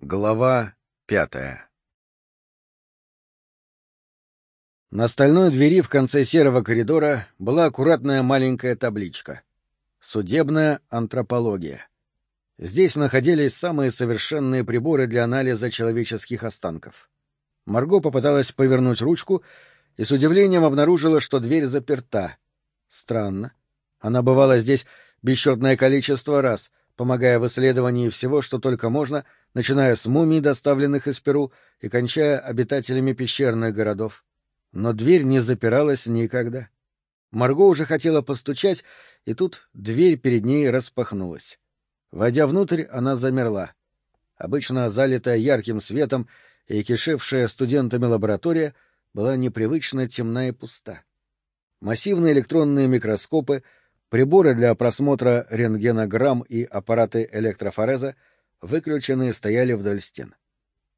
Глава пятая На стальной двери в конце серого коридора была аккуратная маленькая табличка. Судебная антропология. Здесь находились самые совершенные приборы для анализа человеческих останков. Марго попыталась повернуть ручку и с удивлением обнаружила, что дверь заперта. Странно. Она бывала здесь бесчетное количество раз, помогая в исследовании всего, что только можно, начиная с мумий, доставленных из Перу, и кончая обитателями пещерных городов. Но дверь не запиралась никогда. Марго уже хотела постучать, и тут дверь перед ней распахнулась. Войдя внутрь, она замерла. Обычно залитая ярким светом и кишевшая студентами лаборатория была непривычно темна и пуста. Массивные электронные микроскопы — Приборы для просмотра рентгенограмм и аппараты электрофореза выключенные стояли вдоль стен.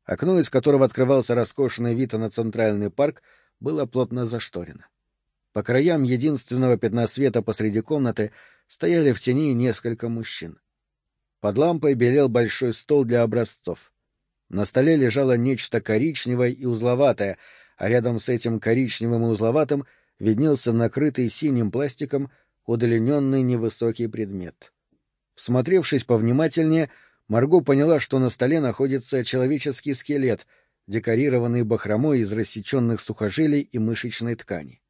Окно, из которого открывался роскошный вид на центральный парк, было плотно зашторено. По краям единственного пятна света посреди комнаты стояли в тени несколько мужчин. Под лампой белел большой стол для образцов. На столе лежало нечто коричневое и узловатое, а рядом с этим коричневым и узловатым виднелся накрытый синим пластиком удлиненный невысокий предмет. Всмотревшись повнимательнее, Марго поняла, что на столе находится человеческий скелет, декорированный бахромой из рассеченных сухожилий и мышечной ткани.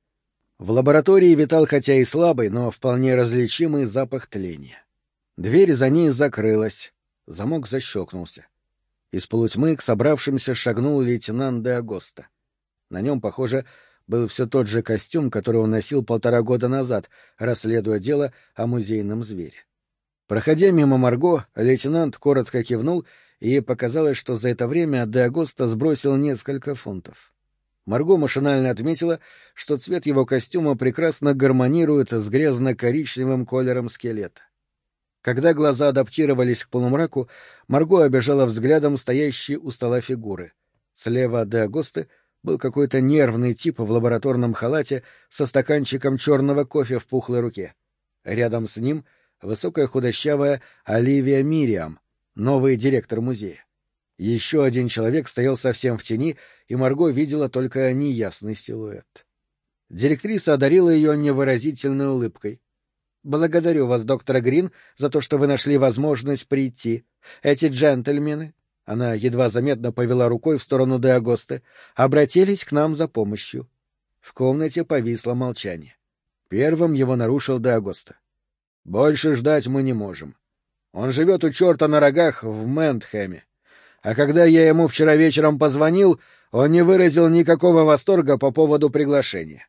В лаборатории витал хотя и слабый, но вполне различимый запах тления. Дверь за ней закрылась, замок защелкнулся. Из полутьмы к собравшимся шагнул лейтенант де Агоста. На нем, похоже, был все тот же костюм, который он носил полтора года назад, расследуя дело о музейном звере. Проходя мимо Марго, лейтенант коротко кивнул, и ей показалось, что за это время де Агоста сбросил несколько фунтов. Марго машинально отметила, что цвет его костюма прекрасно гармонирует с грязно-коричневым колером скелета. Когда глаза адаптировались к полумраку, Марго обижала взглядом стоящие у стола фигуры. Слева де Агосты — был какой-то нервный тип в лабораторном халате со стаканчиком черного кофе в пухлой руке. Рядом с ним высокая худощавая Оливия Мириам, новый директор музея. Еще один человек стоял совсем в тени, и Марго видела только неясный силуэт. Директриса одарила ее невыразительной улыбкой. — Благодарю вас, доктор Грин, за то, что вы нашли возможность прийти. Эти джентльмены она едва заметно повела рукой в сторону Деагосты. Обратились к нам за помощью. В комнате повисло молчание. Первым его нарушил Деагоста. — Больше ждать мы не можем. Он живет у черта на рогах в Ментхэме. А когда я ему вчера вечером позвонил, он не выразил никакого восторга по поводу приглашения.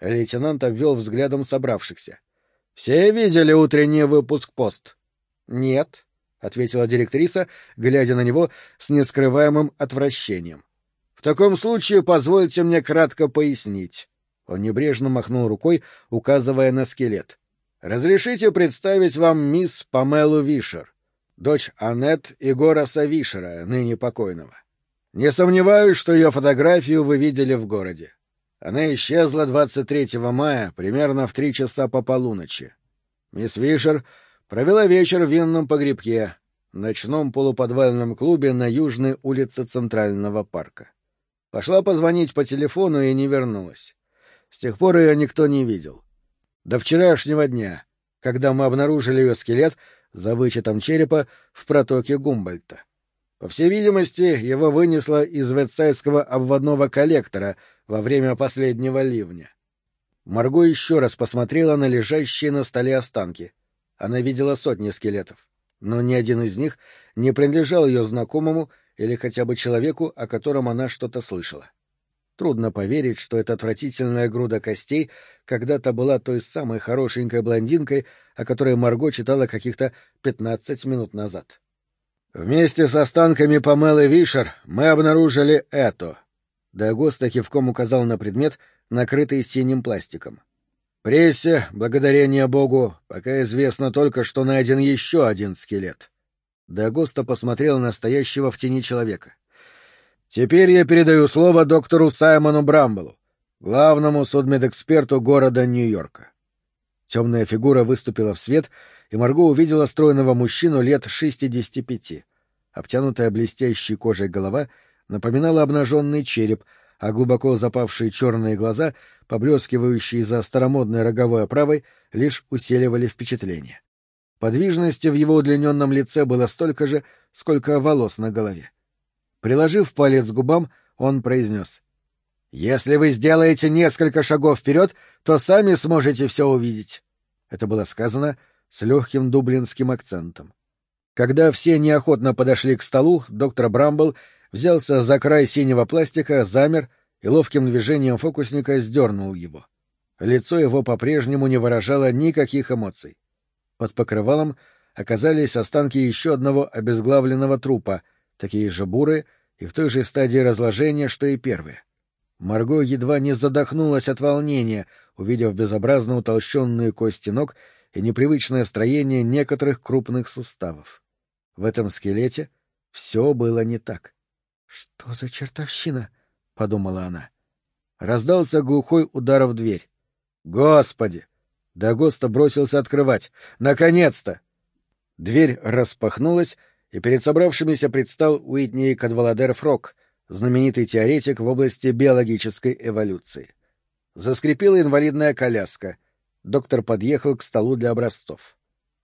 Лейтенант обвел взглядом собравшихся. — Все видели утренний выпуск «Пост»? — Нет. — ответила директриса, глядя на него с нескрываемым отвращением. — В таком случае позвольте мне кратко пояснить. Он небрежно махнул рукой, указывая на скелет. — Разрешите представить вам мисс Памелу Вишер, дочь Аннет и Гораса Вишера, ныне покойного. Не сомневаюсь, что ее фотографию вы видели в городе. Она исчезла 23 мая, примерно в три часа по полуночи. Мисс Вишер Провела вечер в винном погребке, ночном полуподвальном клубе на южной улице Центрального парка. Пошла позвонить по телефону и не вернулась. С тех пор ее никто не видел. До вчерашнего дня, когда мы обнаружили ее скелет за вычетом черепа в протоке Гумбольта. По всей видимости, его вынесло из ветсайского обводного коллектора во время последнего ливня. Марго еще раз посмотрела на лежащие на столе останки — она видела сотни скелетов, но ни один из них не принадлежал ее знакомому или хотя бы человеку, о котором она что-то слышала. Трудно поверить, что эта отвратительная груда костей когда-то была той самой хорошенькой блондинкой, о которой Марго читала каких-то пятнадцать минут назад. «Вместе с останками Памелы Вишер мы обнаружили это». Дагоста кивком указал на предмет, накрытый синим пластиком. Прессе, благодарение Богу, пока известно только, что найден еще один скелет. Дагоста посмотрел на стоящего в тени человека. Теперь я передаю слово доктору Саймону Брамблу, главному судмедэксперту города Нью-Йорка. Темная фигура выступила в свет, и Марго увидела стройного мужчину лет шестидесяти пяти. Обтянутая блестящей кожей голова напоминала обнаженный череп, а глубоко запавшие черные глаза, поблескивающие за старомодной роговой оправой, лишь усиливали впечатление. Подвижности в его удлиненном лице было столько же, сколько волос на голове. Приложив палец к губам, он произнес. — Если вы сделаете несколько шагов вперед, то сами сможете все увидеть. Это было сказано с легким дублинским акцентом. Когда все неохотно подошли к столу, доктор Брамбл взялся за край синего пластика, замер и ловким движением фокусника сдернул его. Лицо его по-прежнему не выражало никаких эмоций. Под покрывалом оказались останки еще одного обезглавленного трупа, такие же бурые и в той же стадии разложения, что и первые. Марго едва не задохнулась от волнения, увидев безобразно утолщенные кости ног и непривычное строение некоторых крупных суставов. В этом скелете все было не так. — Что за чертовщина? — подумала она. Раздался глухой удар в дверь. «Господи!» Дагоста бросился открывать. «Наконец-то!» Дверь распахнулась, и перед собравшимися предстал Уитни Кадваладер Фрок, знаменитый теоретик в области биологической эволюции. Заскрипела инвалидная коляска. Доктор подъехал к столу для образцов.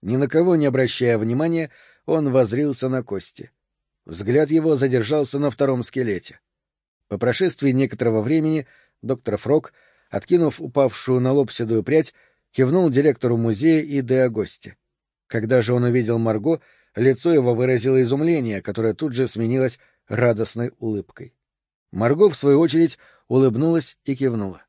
Ни на кого не обращая внимания, он возрился на кости. Взгляд его задержался на втором скелете. По прошествии некоторого времени доктор Фрок, откинув упавшую на лоб седую прядь, кивнул директору музея и Деогосте. Когда же он увидел Марго, лицо его выразило изумление, которое тут же сменилось радостной улыбкой. Марго, в свою очередь, улыбнулась и кивнула.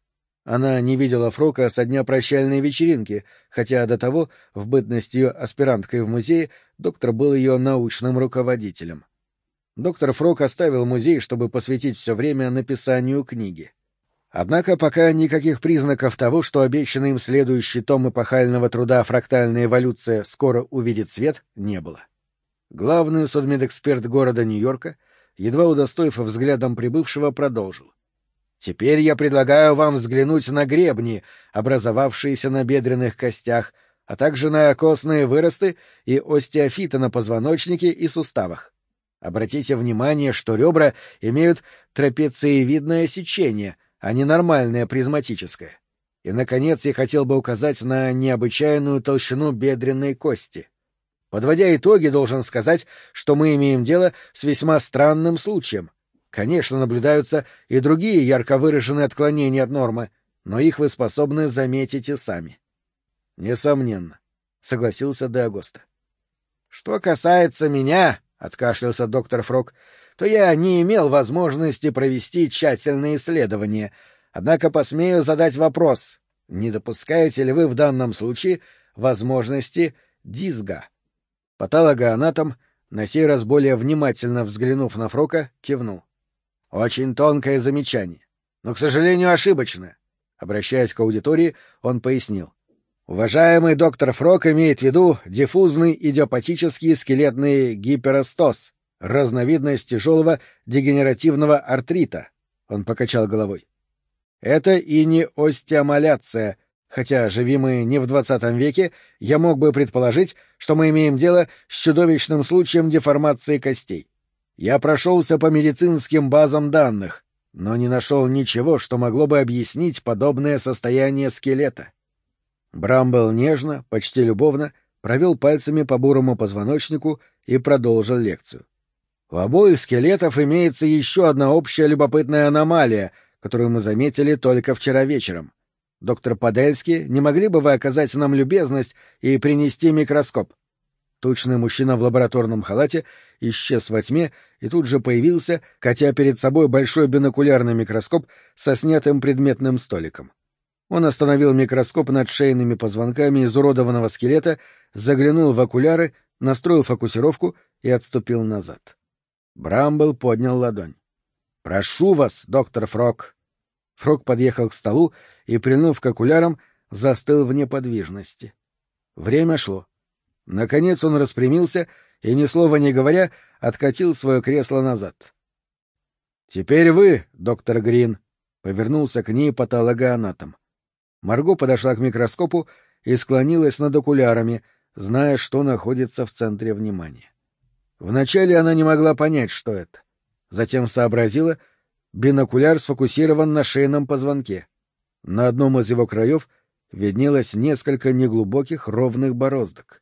Она не видела Фрока со дня прощальной вечеринки, хотя до того, в бытность ее аспиранткой в музее, доктор был ее научным руководителем. Доктор Фрок оставил музей, чтобы посвятить все время написанию книги. Однако пока никаких признаков того, что обещанный им следующий том эпохального труда «Фрактальная эволюция» скоро увидит свет, не было. Главный судмедэксперт города Нью-Йорка, едва удостоив взглядом прибывшего, продолжил. Теперь я предлагаю вам взглянуть на гребни, образовавшиеся на бедренных костях, а также на костные выросты и остеофиты на позвоночнике и суставах. Обратите внимание, что ребра имеют трапециевидное сечение, а не нормальное призматическое. И, наконец, я хотел бы указать на необычайную толщину бедренной кости. Подводя итоги, должен сказать, что мы имеем дело с весьма странным случаем. Конечно, наблюдаются и другие ярко выраженные отклонения от нормы, но их вы способны заметить и сами. — Несомненно, — согласился Де Что касается меня, — откашлялся доктор Фрок, — то я не имел возможности провести тщательные исследования, однако посмею задать вопрос, не допускаете ли вы в данном случае возможности дизга? Патологоанатом, на сей раз более внимательно взглянув на Фрока, кивнул. Очень тонкое замечание, но, к сожалению, ошибочное. Обращаясь к аудитории, он пояснил. Уважаемый доктор Фрок имеет в виду диффузный идиопатический скелетный гиперостоз, разновидность тяжелого дегенеративного артрита. Он покачал головой. Это и не остеомаляция, хотя, живи мы не в двадцатом веке, я мог бы предположить, что мы имеем дело с чудовищным случаем деформации костей. Я прошелся по медицинским базам данных, но не нашел ничего, что могло бы объяснить подобное состояние скелета. Брамбл нежно, почти любовно, провел пальцами по бурому позвоночнику и продолжил лекцию. У обоих скелетов имеется еще одна общая любопытная аномалия, которую мы заметили только вчера вечером. Доктор Подельский, не могли бы вы оказать нам любезность и принести микроскоп? Тучный мужчина в лабораторном халате исчез во тьме и тут же появился, катя перед собой большой бинокулярный микроскоп со снятым предметным столиком. Он остановил микроскоп над шейными позвонками изуродованного скелета, заглянул в окуляры, настроил фокусировку и отступил назад. Брамбл поднял ладонь. — Прошу вас, доктор Фрок. Фрок подъехал к столу и, прильнув к окулярам, застыл в неподвижности. Время шло. Наконец он распрямился и, ни слова не говоря, откатил свое кресло назад. — Теперь вы, доктор Грин, — повернулся к ней патологоанатом. Марго подошла к микроскопу и склонилась над окулярами, зная, что находится в центре внимания. Вначале она не могла понять, что это. Затем сообразила, бинокуляр сфокусирован на шейном позвонке. На одном из его краев виднелось несколько неглубоких ровных бороздок.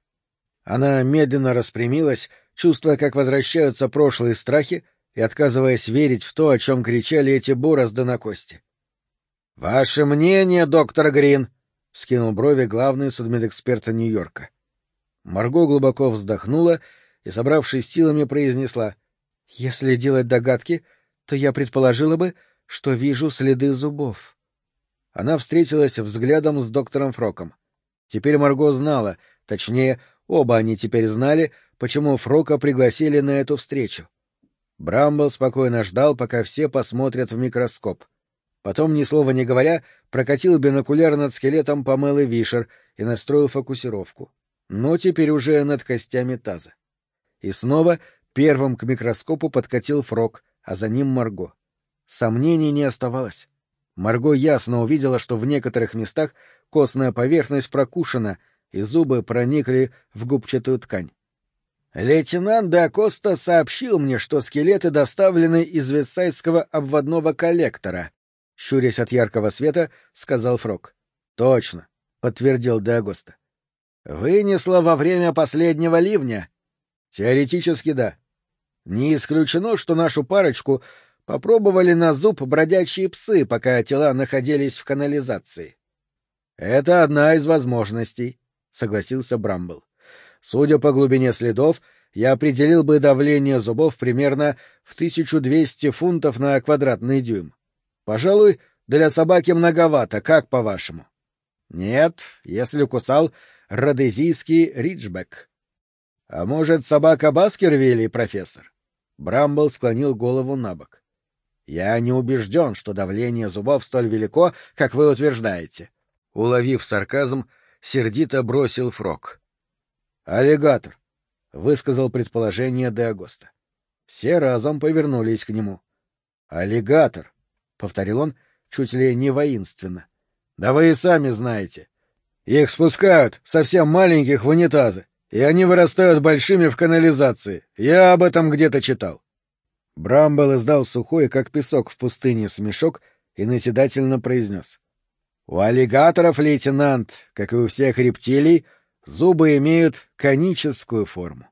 Она медленно распрямилась, чувствуя, как возвращаются прошлые страхи, и отказываясь верить в то, о чем кричали эти борозды на кости. — Ваше мнение, доктор Грин? — скинул брови главный судмедэксперт Нью-Йорка. Марго глубоко вздохнула и, собравшись силами, произнесла. — Если делать догадки, то я предположила бы, что вижу следы зубов. Она встретилась взглядом с доктором Фроком. Теперь Марго знала, точнее, оба они теперь знали, почему Фрока пригласили на эту встречу. Брамбл спокойно ждал, пока все посмотрят в микроскоп. Потом, ни слова не говоря, прокатил бинокуляр над скелетом Памелы Вишер и настроил фокусировку. Но теперь уже над костями таза. И снова первым к микроскопу подкатил Фрок, а за ним Марго. Сомнений не оставалось. Марго ясно увидела, что в некоторых местах костная поверхность прокушена, и зубы проникли в губчатую ткань. Лейтенант де Акоста сообщил мне, что скелеты доставлены из Ветсайдского обводного коллектора. Щурясь от яркого света, сказал Фрок. — Точно, — подтвердил де Агоста. — Вынесло во время последнего ливня? — Теоретически да. Не исключено, что нашу парочку попробовали на зуб бродячие псы, пока тела находились в канализации. — Это одна из возможностей, — согласился Брамбл. Судя по глубине следов, я определил бы давление зубов примерно в 1200 фунтов на квадратный дюйм. Пожалуй, для собаки многовато, как по-вашему? Нет, если кусал родезийский риджбек. А может, собака Баскервилли, профессор? Брамбл склонил голову на бок. Я не убежден, что давление зубов столь велико, как вы утверждаете. Уловив сарказм, сердито бросил Фрог. «Аллигатор», — высказал предположение де Агоста. Все разом повернулись к нему. «Аллигатор», — повторил он, чуть ли не воинственно. «Да вы и сами знаете. Их спускают, совсем маленьких, в унитазы, и они вырастают большими в канализации. Я об этом где-то читал». Брамбл издал сухой, как песок в пустыне, смешок и назидательно произнес. — У аллигаторов, лейтенант, как и у всех рептилий, Зубы имеют коническую форму.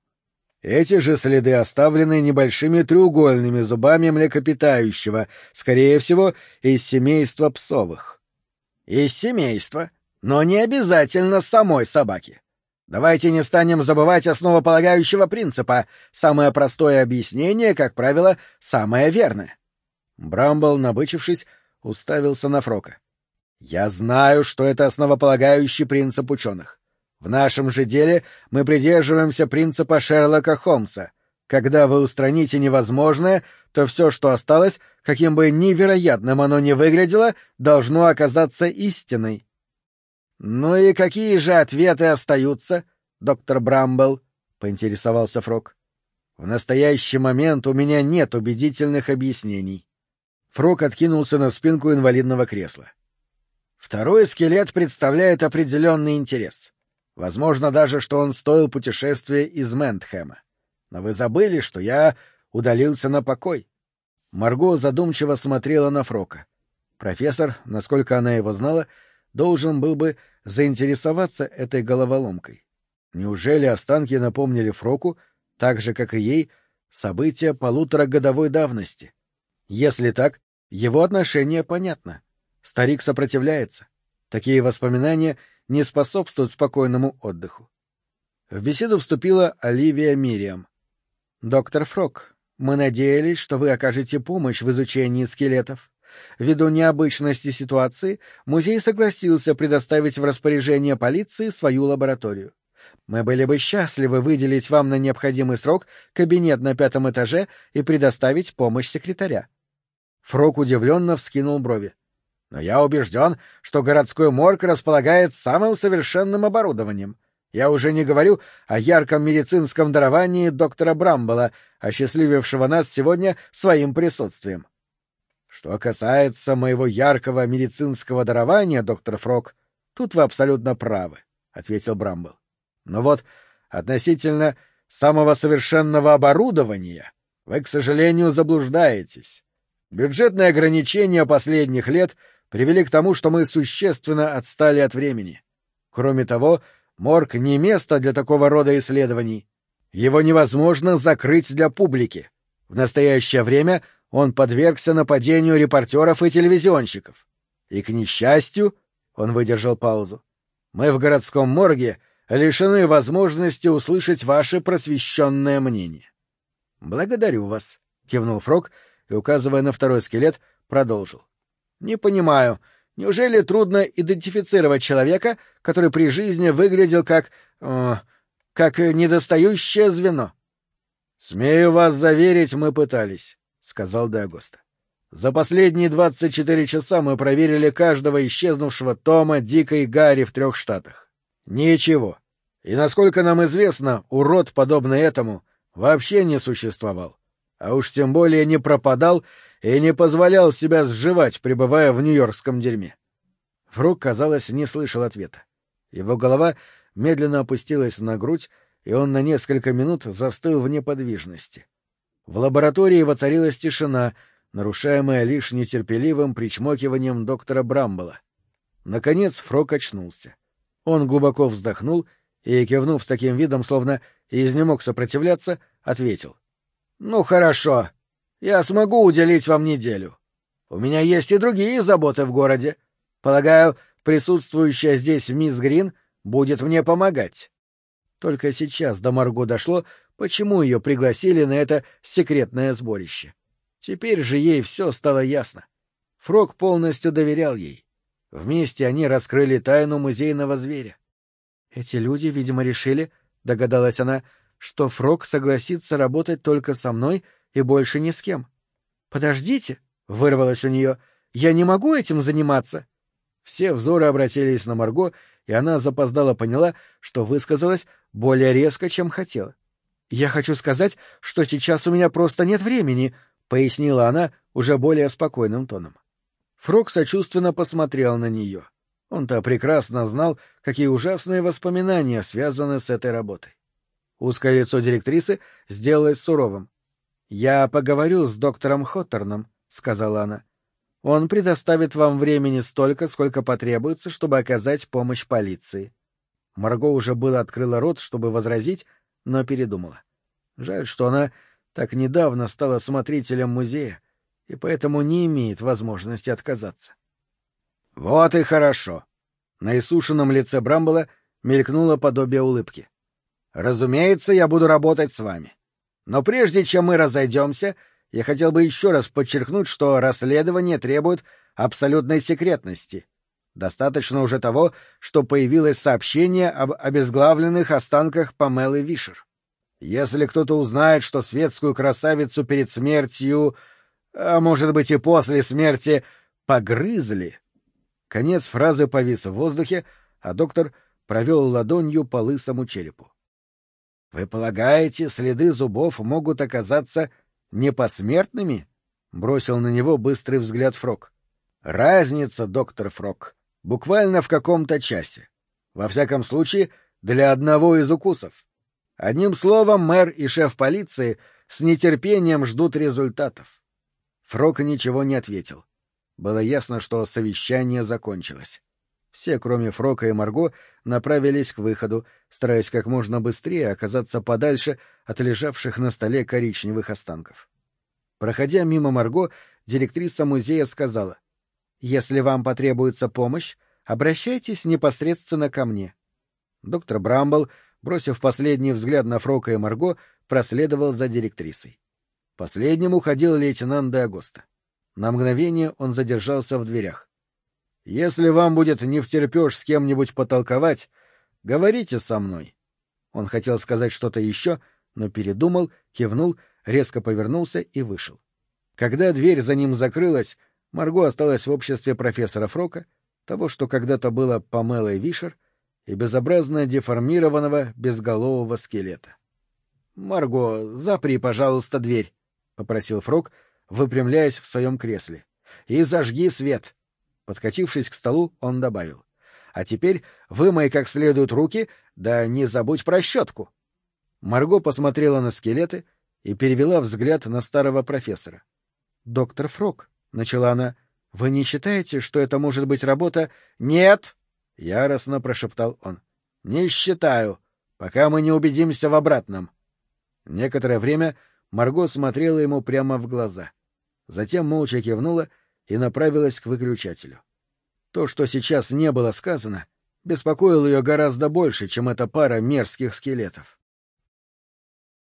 Эти же следы оставлены небольшими треугольными зубами млекопитающего, скорее всего, из семейства псовых. Из семейства, но не обязательно самой собаки. Давайте не станем забывать основополагающего принципа. Самое простое объяснение, как правило, самое верное. Брамбл, набычившись, уставился на Фрока. Я знаю, что это основополагающий принцип ученых. В нашем же деле мы придерживаемся принципа Шерлока Холмса. Когда вы устраните невозможное, то все, что осталось, каким бы невероятным оно ни выглядело, должно оказаться истиной. — Ну и какие же ответы остаются, доктор Брамбл? — поинтересовался Фрог. — В настоящий момент у меня нет убедительных объяснений. Фрог откинулся на спинку инвалидного кресла. Второй скелет представляет определенный интерес. Возможно даже, что он стоил путешествия из Ментхэма. Но вы забыли, что я удалился на покой. Марго задумчиво смотрела на Фрока. Профессор, насколько она его знала, должен был бы заинтересоваться этой головоломкой. Неужели останки напомнили Фроку, так же, как и ей, события полуторагодовой давности? Если так, его отношение понятно. Старик сопротивляется. Такие воспоминания — не способствуют спокойному отдыху. В беседу вступила Оливия Мириам. «Доктор Фрок, мы надеялись, что вы окажете помощь в изучении скелетов. Ввиду необычности ситуации, музей согласился предоставить в распоряжение полиции свою лабораторию. Мы были бы счастливы выделить вам на необходимый срок кабинет на пятом этаже и предоставить помощь секретаря. Фрок удивленно вскинул брови но я убежден, что городской морг располагает самым совершенным оборудованием. Я уже не говорю о ярком медицинском даровании доктора Брамбола, осчастливившего нас сегодня своим присутствием. Что касается моего яркого медицинского дарования, доктор Фрок, тут вы абсолютно правы, — ответил Брамбл. Но вот относительно самого совершенного оборудования, вы, к сожалению, заблуждаетесь. Бюджетные ограничения последних лет привели к тому, что мы существенно отстали от времени. Кроме того, морг не место для такого рода исследований. Его невозможно закрыть для публики. В настоящее время он подвергся нападению репортеров и телевизионщиков. И, к несчастью, он выдержал паузу, мы в городском морге лишены возможности услышать ваше просвещенное мнение. — Благодарю вас, — кивнул Фрог и, указывая на второй скелет, продолжил. — Не понимаю, неужели трудно идентифицировать человека, который при жизни выглядел как... Э, как недостающее звено? — Смею вас заверить, мы пытались, — сказал Дагоста. За последние двадцать четыре часа мы проверили каждого исчезнувшего Тома, Дика и Гарри в трех штатах. Ничего. И, насколько нам известно, урод, подобный этому, вообще не существовал. А уж тем более не пропадал и не позволял себя сживать, пребывая в нью-йоркском дерьме. Фрук, казалось, не слышал ответа. Его голова медленно опустилась на грудь, и он на несколько минут застыл в неподвижности. В лаборатории воцарилась тишина — нарушаемая лишь нетерпеливым причмокиванием доктора Брамбола. Наконец Фрок очнулся. Он глубоко вздохнул и, кивнув с таким видом, словно изнемог сопротивляться, ответил. — Ну, хорошо. Я смогу уделить вам неделю. У меня есть и другие заботы в городе. Полагаю, присутствующая здесь мисс Грин будет мне помогать. Только сейчас до Марго дошло, почему ее пригласили на это секретное сборище. Теперь же ей все стало ясно. Фрог полностью доверял ей. Вместе они раскрыли тайну музейного зверя. Эти люди, видимо, решили, догадалась она, что Фрог согласится работать только со мной и больше ни с кем. Подождите, вырвалось у нее, я не могу этим заниматься. Все взоры обратились на Марго, и она запоздала поняла, что высказалась более резко, чем хотела. Я хочу сказать, что сейчас у меня просто нет времени, — пояснила она уже более спокойным тоном. Фрог сочувственно посмотрел на нее. Он-то прекрасно знал, какие ужасные воспоминания связаны с этой работой. Узкое лицо директрисы сделалось суровым. — Я поговорю с доктором Хоттерном, — сказала она. — Он предоставит вам времени столько, сколько потребуется, чтобы оказать помощь полиции. Марго уже было открыла рот, чтобы возразить, но передумала. Жаль, что она так недавно стала смотрителем музея и поэтому не имеет возможности отказаться. — Вот и хорошо. На иссушенном лице Брамбола мелькнуло подобие улыбки. — Разумеется, я буду работать с вами. Но прежде чем мы разойдемся, я хотел бы еще раз подчеркнуть, что расследование требует абсолютной секретности. Достаточно уже того, что появилось сообщение об обезглавленных останках Памелы Вишер. Если кто-то узнает, что светскую красавицу перед смертью, а может быть и после смерти, погрызли... Конец фразы повис в воздухе, а доктор провел ладонью по лысому черепу. — Вы полагаете, следы зубов могут оказаться непосмертными? — бросил на него быстрый взгляд Фрог. — Разница, доктор Фрог, буквально в каком-то часе. Во всяком случае, для одного из укусов. Одним словом, мэр и шеф полиции с нетерпением ждут результатов. Фрок ничего не ответил. Было ясно, что совещание закончилось. Все, кроме Фрока и Марго, направились к выходу, стараясь как можно быстрее оказаться подальше от лежавших на столе коричневых останков. Проходя мимо Марго, директриса музея сказала, «Если вам потребуется помощь, обращайтесь непосредственно ко мне». Доктор Брамбл бросив последний взгляд на Фрока и Марго, проследовал за директрисой. Последним уходил лейтенант де Агоста. На мгновение он задержался в дверях. — Если вам будет не втерпешь с кем-нибудь потолковать, говорите со мной. Он хотел сказать что-то еще, но передумал, кивнул, резко повернулся и вышел. Когда дверь за ним закрылась, Марго осталась в обществе профессора Фрока, того, что когда-то было Памелой Вишер, и безобразно деформированного безголового скелета. — Марго, запри, пожалуйста, дверь, — попросил Фрог, выпрямляясь в своем кресле. — И зажги свет. Подкатившись к столу, он добавил. — А теперь вымой как следует руки, да не забудь про щетку. Марго посмотрела на скелеты и перевела взгляд на старого профессора. — Доктор Фрог, — начала она, — вы не считаете, что это может быть работа... — Нет! — яростно прошептал он. — Не считаю, пока мы не убедимся в обратном. Некоторое время Марго смотрела ему прямо в глаза. Затем молча кивнула и направилась к выключателю. То, что сейчас не было сказано, беспокоило ее гораздо больше, чем эта пара мерзких скелетов.